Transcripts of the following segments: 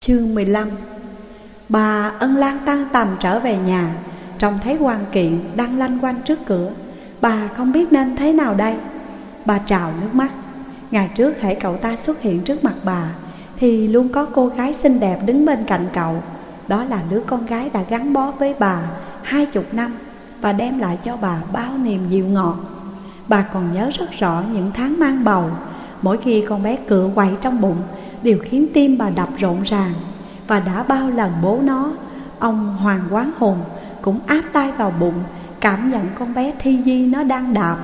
Chương 15 Bà ân lan tăng tầm trở về nhà. Trông thấy quan kiện đang lanh quanh trước cửa. Bà không biết nên thế nào đây. Bà trào nước mắt. Ngày trước hãy cậu ta xuất hiện trước mặt bà, Thì luôn có cô gái xinh đẹp đứng bên cạnh cậu. Đó là đứa con gái đã gắn bó với bà hai chục năm Và đem lại cho bà bao niềm dịu ngọt. Bà còn nhớ rất rõ những tháng mang bầu, Mỗi khi con bé cựa quậy trong bụng Đều khiến tim bà đập rộn ràng. Và đã bao lần bố nó, Ông Hoàng Quán Hùng Cũng áp tay vào bụng, Cảm nhận con bé Thi Di nó đang đạp.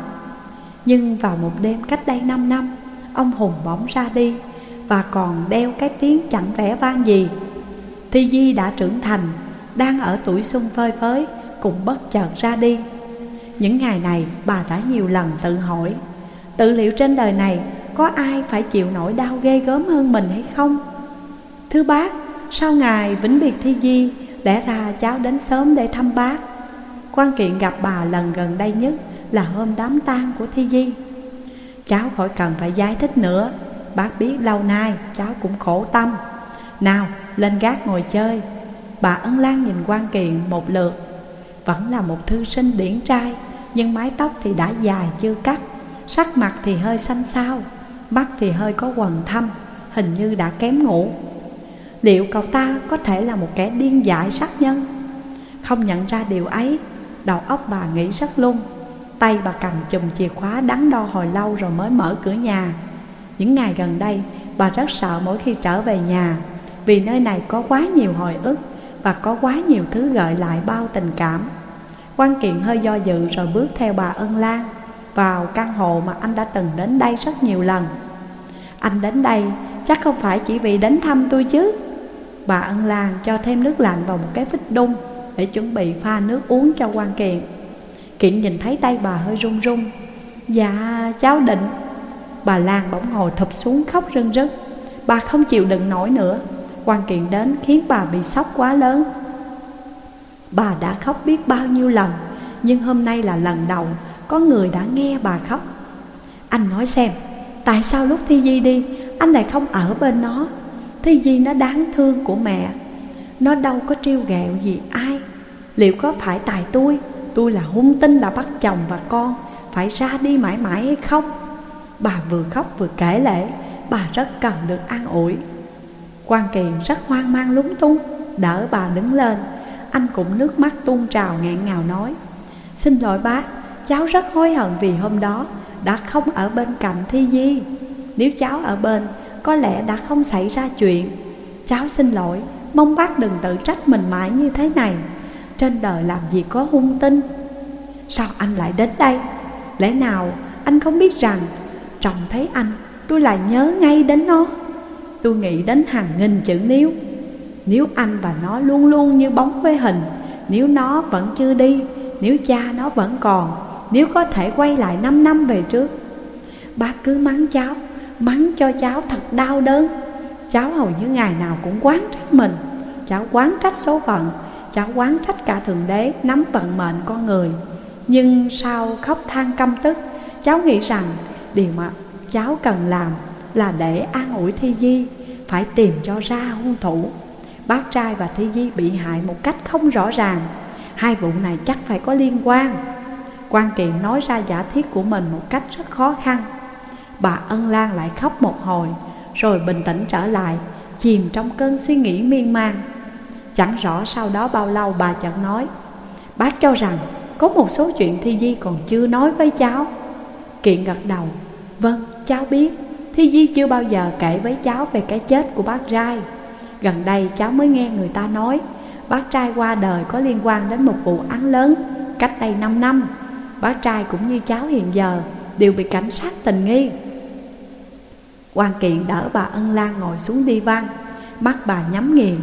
Nhưng vào một đêm cách đây 5 năm, Ông Hùng bỗng ra đi Và còn đeo cái tiếng chẳng vẻ vang gì. Thi Di đã trưởng thành, Đang ở tuổi xuân phơi phới, Cũng bất chợt ra đi. Những ngày này, bà đã nhiều lần tự hỏi, Tự liệu trên đời này có ai phải chịu nỗi đau ghê gớm hơn mình hay không? Thưa bác, Sau ngày vĩnh biệt Thi Di Lẽ ra cháu đến sớm để thăm bác. Quan kiện gặp bà lần gần đây nhất Là hôm đám tang của Thi Di. Cháu khỏi cần phải giải thích nữa. Bác biết lâu nay cháu cũng khổ tâm. Nào, lên gác ngồi chơi. Bà Ân Lan nhìn quan kiện một lượt. Vẫn là một thư sinh điển trai, Nhưng mái tóc thì đã dài chưa cắt, Sắc mặt thì hơi xanh xao. Mắt thì hơi có quần thâm, Hình như đã kém ngủ. Liệu cậu ta có thể là một kẻ điên dại sát nhân? Không nhận ra điều ấy, Đầu óc bà nghĩ rất lung. Tay bà cầm chùm chìa khóa đắn đo hồi lâu rồi mới mở cửa nhà. Những ngày gần đây, bà rất sợ mỗi khi trở về nhà, Vì nơi này có quá nhiều hồi ức Và có quá nhiều thứ gợi lại bao tình cảm. Quan kiện hơi do dự rồi bước theo bà Ân Lan Vào căn hộ mà anh đã từng đến đây rất nhiều lần. Anh đến đây, chắc không phải chỉ vì đến thăm tôi chứ. Bà Ân Lan cho thêm nước lạnh vào một cái vít đun Để chuẩn bị pha nước uống cho quan kiện. Kiện nhìn thấy tay bà hơi run run. Dạ cháu định. Bà Lan bỗng ngồi thụp xuống khóc rưng rức Bà không chịu đựng nổi nữa. Quan kiện đến khiến bà bị sốc quá lớn. Bà đã khóc biết bao nhiêu lần, Nhưng hôm nay là lần đầu Có người đã nghe bà khóc. Anh nói xem Tại sao lúc Thi Di đi, Anh lại không ở bên nó? Thi Di nó đáng thương của mẹ. Nó đâu có trêu ghẹo gì ai. Liệu có phải tại tôi? Tôi là hung tinh đã bắt chồng và con. Phải ra đi mãi mãi hay không? Bà vừa khóc vừa kể lễ. Bà rất cần được an ủi. Quan Kiền rất hoang mang lúng túng. Đỡ bà đứng lên. Anh cũng nước mắt tuôn trào ngạn ngào nói, Xin lỗi bác Cháu rất hối hận vì hôm đó Đã không ở bên cạnh Thi Di. Nếu cháu ở bên, Có lẽ đã không xảy ra chuyện. Cháu xin lỗi, Mong bác đừng tự trách mình mãi như thế này. Trên đời làm gì có hung tinh. Sao anh lại đến đây? Lẽ nào anh không biết rằng chồng thấy anh, tôi lại nhớ ngay đến nó? Tôi nghĩ đến hàng nghìn chữ nếu Nếu anh và nó luôn luôn như bóng với hình. Nếu nó vẫn chưa đi Nếu cha nó vẫn còn. Nếu có thể quay lại 5 năm về trước, Bác cứ mắng cháu, Mắng cho cháu thật đau đớn. Cháu hầu như ngày nào cũng quán trách mình. Cháu quán trách số phận, Cháu quán trách cả Thượng Đế, Nắm vận mệnh con người. Nhưng sau khóc than căm tức, Cháu nghĩ rằng Điều mà cháu cần làm Là để an ủi Thi Di, Phải tìm cho ra hung thủ. Bác trai và Thi Di bị hại một cách không rõ ràng. Hai vụ này chắc phải có liên quan quan kiện nói ra giả thiết của mình một cách rất khó khăn. Bà Ân Lan lại khóc một hồi, Rồi bình tĩnh trở lại, Chìm trong cơn suy nghĩ miên man. Chẳng rõ sau đó bao lâu bà chợt nói, Bác cho rằng có một số chuyện Thi Di còn chưa nói với cháu. Kiện gật đầu Vâng cháu biết. Thi Di chưa bao giờ kể với cháu về cái chết của bác trai. Gần đây cháu mới nghe người ta nói, Bác trai qua đời có liên quan đến một vụ án lớn Cách đây 5 năm. Bác trai cũng như cháu hiện giờ Đều bị cảnh sát tình nghi. Quan kiện đỡ bà Ân Lan ngồi xuống đi văn Mắt bà nhắm nghiền,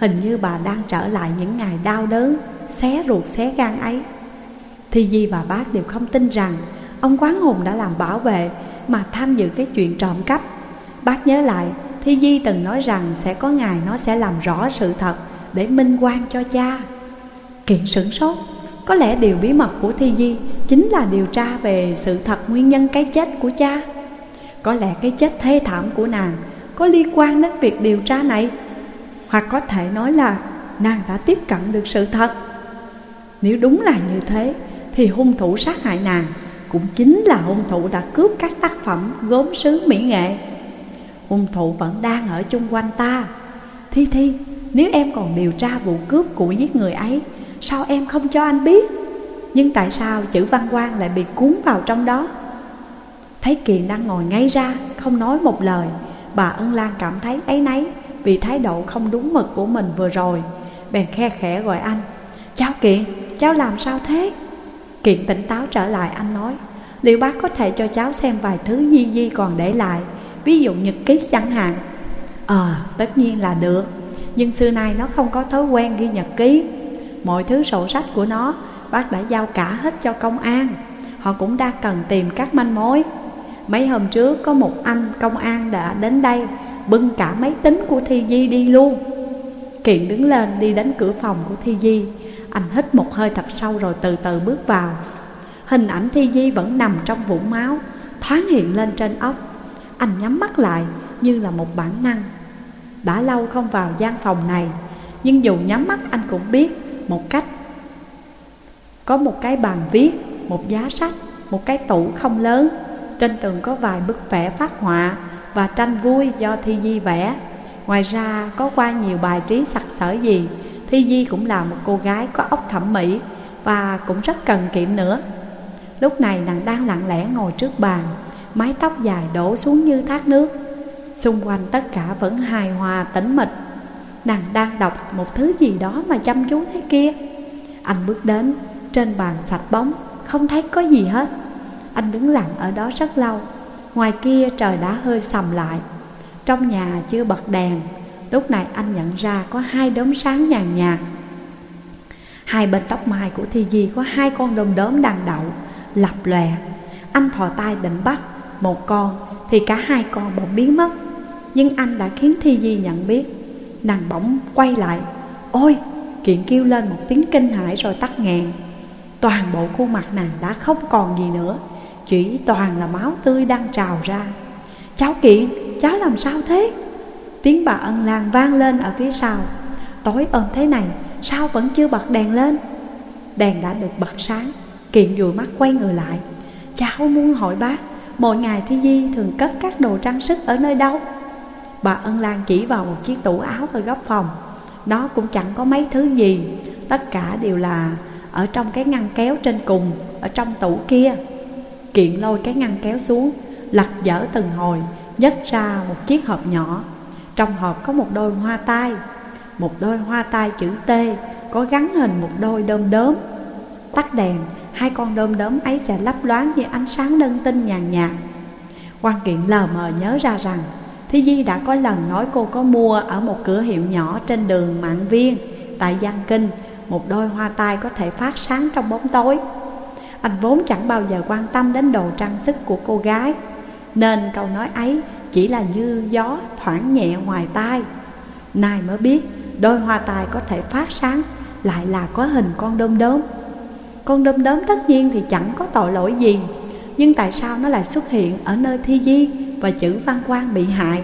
Hình như bà đang trở lại những ngày đau đớn, Xé ruột xé gan ấy. Thi Di và bác đều không tin rằng Ông Quán Hùng đã làm bảo vệ Mà tham dự cái chuyện trộm cắp. Bác nhớ lại, Thi Di từng nói rằng sẽ có ngày nó sẽ làm rõ sự thật Để minh quan cho cha. Kiện sửng sốt có lẽ điều bí mật của Thi Di Chính là điều tra về sự thật nguyên nhân cái chết của cha. Có lẽ cái chết thê thảm của nàng Có liên quan đến việc điều tra này Hoặc có thể nói là nàng đã tiếp cận được sự thật. Nếu đúng là như thế Thì hung thủ sát hại nàng Cũng chính là hung thủ đã cướp các tác phẩm gốm sứ mỹ nghệ. Hung thủ vẫn đang ở chung quanh ta. Thi Thi, nếu em còn điều tra vụ cướp của giết người ấy Sao em không cho anh biết? Nhưng tại sao chữ văn quang lại bị cuốn vào trong đó? Thấy Kiền đang ngồi ngay ra Không nói một lời. Bà Ân Lan cảm thấy ấy nấy Vì thái độ không đúng mực của mình vừa rồi. Bèn khe khẽ gọi anh Cháu Kiện, cháu làm sao thế? Kiện tỉnh táo trở lại anh nói Liệu bác có thể cho cháu xem vài thứ Di Di còn để lại Ví dụ nhật ký chẳng hạn? Ờ, tất nhiên là được Nhưng xưa nay nó không có thói quen ghi nhật ký. Mọi thứ sổ sách của nó. Bác đã giao cả hết cho công an. Họ cũng đang cần tìm các manh mối. Mấy hôm trước, có một anh công an đã đến đây, Bưng cả máy tính của Thi Di đi luôn. Kiện đứng lên đi đến cửa phòng của Thi Di. Anh hít một hơi thật sâu rồi từ từ bước vào. Hình ảnh Thi Di vẫn nằm trong vũng máu, Thoáng hiện lên trên óc Anh nhắm mắt lại như là một bản năng. Đã lâu không vào gian phòng này, Nhưng dù nhắm mắt, anh cũng biết một cách Có một cái bàn viết, một giá sách, một cái tủ không lớn. Trên tường có vài bức vẽ phát họa và tranh vui do Thi Di vẽ. Ngoài ra có qua nhiều bài trí sặc sỡ gì Thi Di cũng là một cô gái có óc thẩm mỹ Và cũng rất cần kiệm nữa. Lúc này nàng đang lặng lẽ ngồi trước bàn Mái tóc dài đổ xuống như thác nước. Xung quanh tất cả vẫn hài hòa tĩnh mịch. Nàng đang đọc một thứ gì đó mà chăm chú thế kia. Anh bước đến, Trên bàn sạch bóng, Không thấy có gì hết. Anh đứng lặng ở đó rất lâu. Ngoài kia trời đã hơi sầm lại. Trong nhà chưa bật đèn. Lúc này anh nhận ra có hai đốm sáng nhàn nhạt. Hai bên tóc mai của Thi Di có hai con đom đóm đang đậu, Lập lòe. Anh thò tay định bắt một con, Thì cả hai con bỗng biến mất. Nhưng anh đã khiến Thi Di nhận biết Nàng bỗng quay lại Ôi Kiện kêu lên một tiếng kinh hãi rồi tắt ngàn Toàn bộ khuôn mặt nàng đã không còn gì nữa Chỉ toàn là máu tươi đang trào ra Cháu Kiện, cháu làm sao thế? Tiếng bà ân lan vang lên ở phía sau Tối ôm thế này, sao vẫn chưa bật đèn lên? Đèn đã được bật sáng Kiện dùi mắt quay người lại Cháu muốn hỏi bác Mỗi ngày Thi Di thường cất các đồ trang sức ở nơi đâu? Bà Ân Lan chỉ vào một chiếc tủ áo ở góc phòng. Nó cũng chẳng có mấy thứ gì. Tất cả đều là ở trong cái ngăn kéo trên cùng, Ở trong tủ kia. Kiện lôi cái ngăn kéo xuống, Lật dở từng hồi, nhấc ra một chiếc hộp nhỏ. Trong hộp có một đôi hoa tai. Một đôi hoa tai chữ T, Có gắn hình một đôi đom đóm. Tắt đèn, Hai con đom đóm ấy sẽ lấp loáng như ánh sáng đơn tinh nhàn nhạt. Quan kiện lờ mờ nhớ ra rằng Thi Di đã có lần nói cô có mua ở một cửa hiệu nhỏ trên đường Mạng Viên, Tại Giang Kinh, Một đôi hoa tai có thể phát sáng trong bóng tối. Anh vốn chẳng bao giờ quan tâm đến đồ trang sức của cô gái, Nên câu nói ấy chỉ là như gió thoảng nhẹ ngoài tai. Nay mới biết, đôi hoa tai có thể phát sáng Lại là có hình con đom đóm. Con đom đóm tất nhiên thì chẳng có tội lỗi gì, Nhưng tại sao nó lại xuất hiện ở nơi Thi Di? Và chữ văn quan bị hại.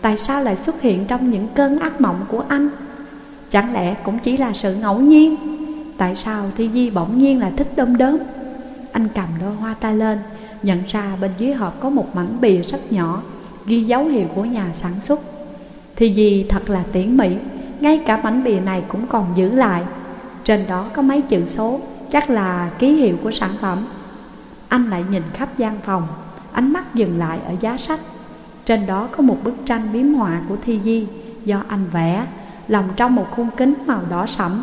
Tại sao lại xuất hiện trong những cơn ác mộng của anh? Chẳng lẽ cũng chỉ là sự ngẫu nhiên? Tại sao Thi Di bỗng nhiên là thích đom đóm? Anh cầm đôi hoa tay lên, Nhận ra bên dưới hộp có một mảnh bìa rất nhỏ, Ghi dấu hiệu của nhà sản xuất. Thi Di thật là tỉ mỉ, Ngay cả mảnh bìa này cũng còn giữ lại. Trên đó có mấy chữ số, Chắc là ký hiệu của sản phẩm. Anh lại nhìn khắp gian phòng. Ánh mắt dừng lại ở giá sách. Trên đó có một bức tranh biếm họa của Thi Di Do anh vẽ, Lòng trong một khung kính màu đỏ sẫm.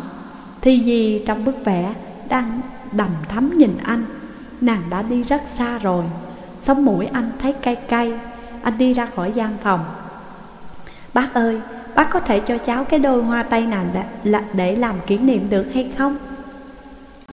Thi Di trong bức vẽ Đang đầm thắm nhìn anh. Nàng đã đi rất xa rồi. Sống mũi anh thấy cay cay. Anh đi ra khỏi gian phòng. Bác ơi, Bác có thể cho cháu cái đôi hoa tay nào để làm kỷ niệm được hay không?